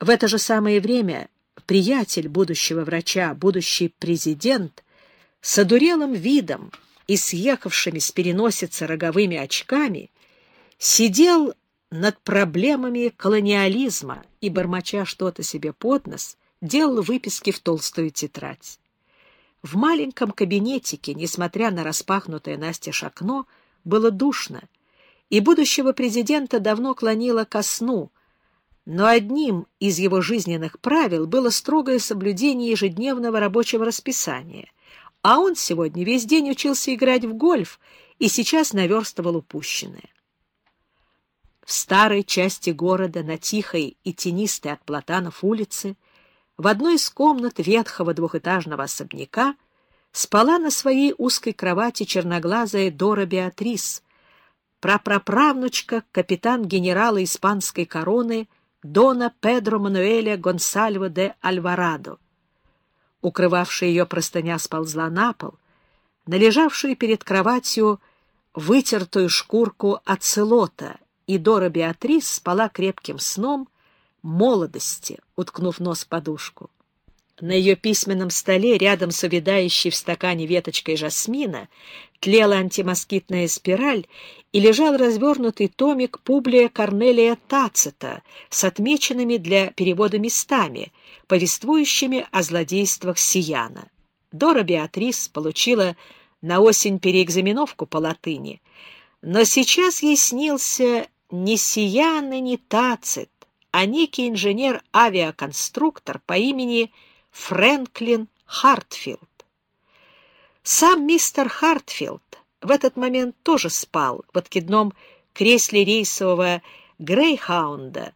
В это же самое время приятель будущего врача, будущий президент, с одурелым видом и съехавшими с переносицы роговыми очками, сидел над проблемами колониализма и, бормоча что-то себе под нос, делал выписки в толстую тетрадь. В маленьком кабинетике, несмотря на распахнутое настежь окно, было душно, и будущего президента давно клонило ко сну, но одним из его жизненных правил было строгое соблюдение ежедневного рабочего расписания, а он сегодня весь день учился играть в гольф и сейчас наверстывал упущенное. В старой части города, на тихой и тенистой от платанов улице, в одной из комнат ветхого двухэтажного особняка спала на своей узкой кровати черноглазая Дора Беатрис, прапраправнучка капитан-генерала испанской короны Дона Педро Мануэля Гонсальво де Альварадо. Укрывавшая ее простыня сползла на пол, на лежавшую перед кроватью вытертую шкурку оцелота, и Дора Беатрис спала крепким сном молодости, уткнув нос в подушку. На ее письменном столе, рядом с увядающей в стакане веточкой жасмина, тлела антимоскитная спираль и лежал развернутый томик Публия Корнелия Тацита с отмеченными для перевода местами, повествующими о злодействах Сияна. Дора Беатрис получила на осень переэкзаменовку по латыни, но сейчас ей снился не Сиян и не Тацит, а некий инженер-авиаконструктор по имени Фрэнклин Хартфилд. Сам мистер Хартфилд в этот момент тоже спал в откидном кресле рейсового Грейхаунда,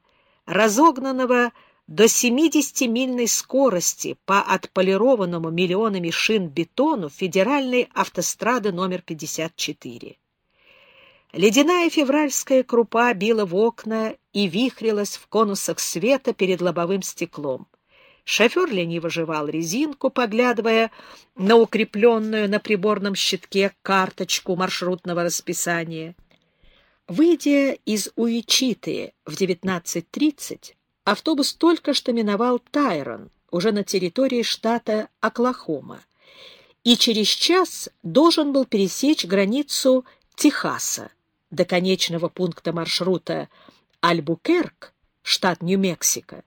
разогнанного до 70-мильной скорости по отполированному миллионами шин бетону федеральной автострады номер 54. Ледяная февральская крупа била в окна и вихрилась в конусах света перед лобовым стеклом. Шофер лениво жевал резинку, поглядывая на укрепленную на приборном щитке карточку маршрутного расписания. Выйдя из Уичиты в 19.30, автобус только что миновал Тайрон, уже на территории штата Оклахома, и через час должен был пересечь границу Техаса до конечного пункта маршрута Альбукерк, штат Нью-Мексико,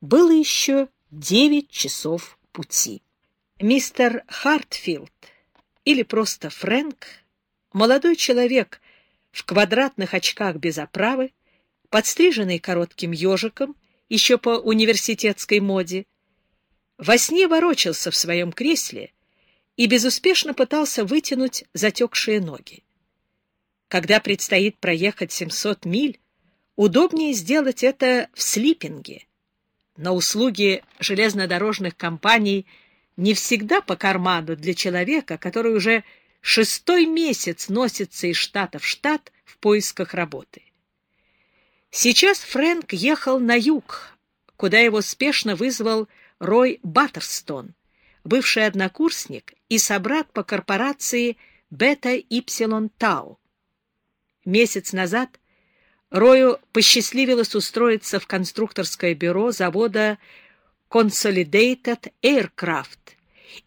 было еще девять часов пути. Мистер Хартфилд, или просто Фрэнк, молодой человек в квадратных очках без оправы, подстриженный коротким ежиком, еще по университетской моде, во сне ворочался в своем кресле и безуспешно пытался вытянуть затекшие ноги. Когда предстоит проехать 700 миль, удобнее сделать это в слипинге — но услуги железнодорожных компаний не всегда по карману для человека, который уже шестой месяц носится из штата в штат в поисках работы. Сейчас Фрэнк ехал на юг, куда его спешно вызвал Рой Баттерстон, бывший однокурсник и собрат по корпорации Бета Ипсилон Тау. Месяц назад Рою посчастливилось устроиться в конструкторское бюро завода Consolidated Aircraft,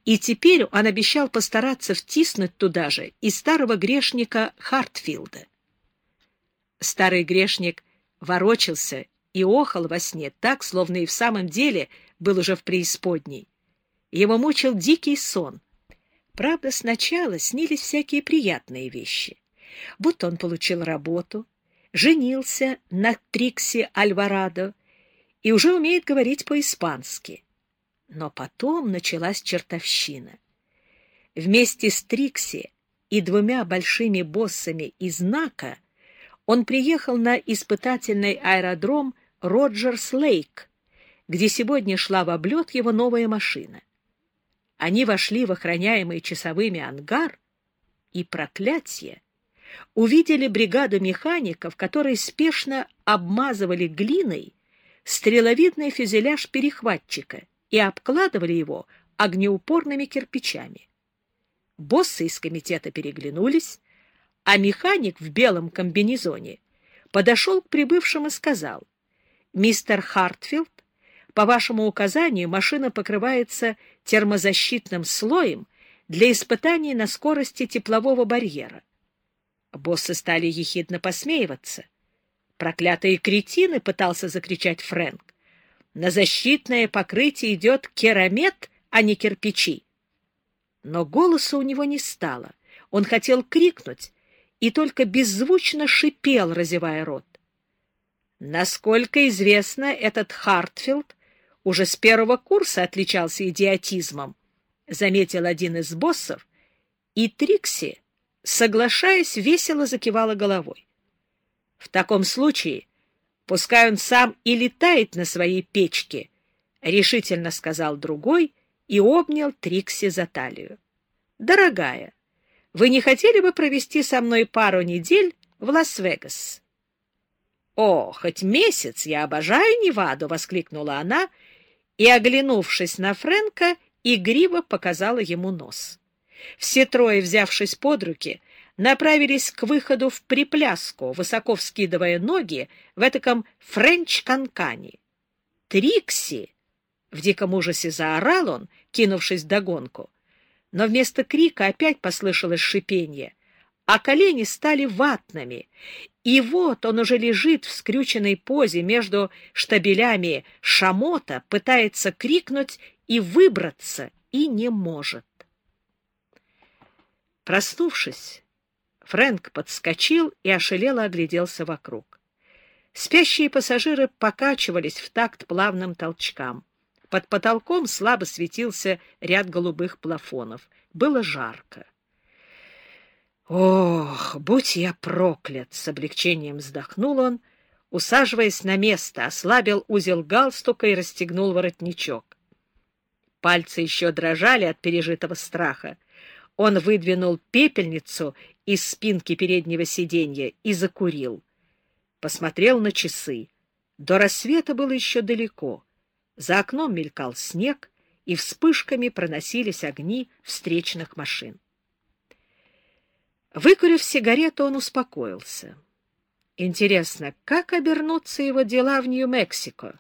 и теперь он обещал постараться втиснуть туда же и старого грешника Хартфилда. Старый грешник ворочался и охал во сне так, словно и в самом деле был уже в преисподней. Его мучил дикий сон. Правда, сначала снились всякие приятные вещи. Будто он получил работу — женился на Трикси Альварадо и уже умеет говорить по-испански. Но потом началась чертовщина. Вместе с Трикси и двумя большими боссами из НАКа он приехал на испытательный аэродром Роджерс-Лейк, где сегодня шла в облет его новая машина. Они вошли в охраняемый часовыми ангар, и проклятие увидели бригаду механиков, которые спешно обмазывали глиной стреловидный фюзеляж перехватчика и обкладывали его огнеупорными кирпичами. Боссы из комитета переглянулись, а механик в белом комбинезоне подошел к прибывшим и сказал, «Мистер Хартфилд По вашему указанию машина покрывается термозащитным слоем для испытаний на скорости теплового барьера. Боссы стали ехидно посмеиваться. «Проклятые кретины!» — пытался закричать Фрэнк. «На защитное покрытие идет керамет, а не кирпичи». Но голоса у него не стало. Он хотел крикнуть и только беззвучно шипел, разевая рот. Насколько известно, этот Хартфилд уже с первого курса отличался идиотизмом, заметил один из боссов, и Трикси, соглашаясь, весело закивала головой. В таком случае пускай он сам и летает на своей печке, решительно сказал другой и обнял Трикси за талию. Дорогая, вы не хотели бы провести со мной пару недель в Лас-Вегас? О, хоть месяц, я обожаю Неваду, воскликнула она и, оглянувшись на Фрэнка, игриво показала ему нос. Все трое, взявшись под руки, направились к выходу в припляску, высоко вскидывая ноги в этаком френч-канкане. «Трикси!» — в диком ужасе заорал он, кинувшись вдогонку. Но вместо крика опять послышалось шипение, а колени стали ватными, и вот он уже лежит в скрюченной позе между штабелями шамота, пытается крикнуть и выбраться, и не может. Проснувшись, Фрэнк подскочил и ошалело огляделся вокруг. Спящие пассажиры покачивались в такт плавным толчкам. Под потолком слабо светился ряд голубых плафонов. Было жарко. Ох, будь я проклят! С облегчением вздохнул он, усаживаясь на место, ослабил узел галстука и расстегнул воротничок. Пальцы еще дрожали от пережитого страха. Он выдвинул пепельницу из спинки переднего сиденья и закурил. Посмотрел на часы. До рассвета было еще далеко. За окном мелькал снег, и вспышками проносились огни встречных машин. Выкурив сигарету, он успокоился. Интересно, как обернутся его дела в Нью-Мексико?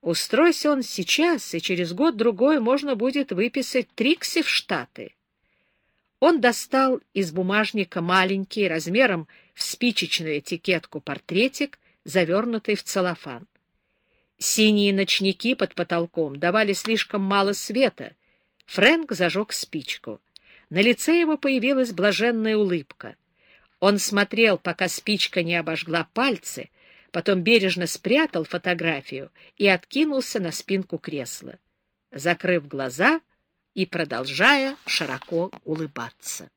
Устройся он сейчас, и через год-другой можно будет выписать Трикси в Штаты. Он достал из бумажника маленький, размером в спичечную этикетку портретик, завернутый в целлофан. Синие ночники под потолком давали слишком мало света. Фрэнк зажег спичку — на лице его появилась блаженная улыбка. Он смотрел, пока спичка не обожгла пальцы, потом бережно спрятал фотографию и откинулся на спинку кресла, закрыв глаза и продолжая широко улыбаться.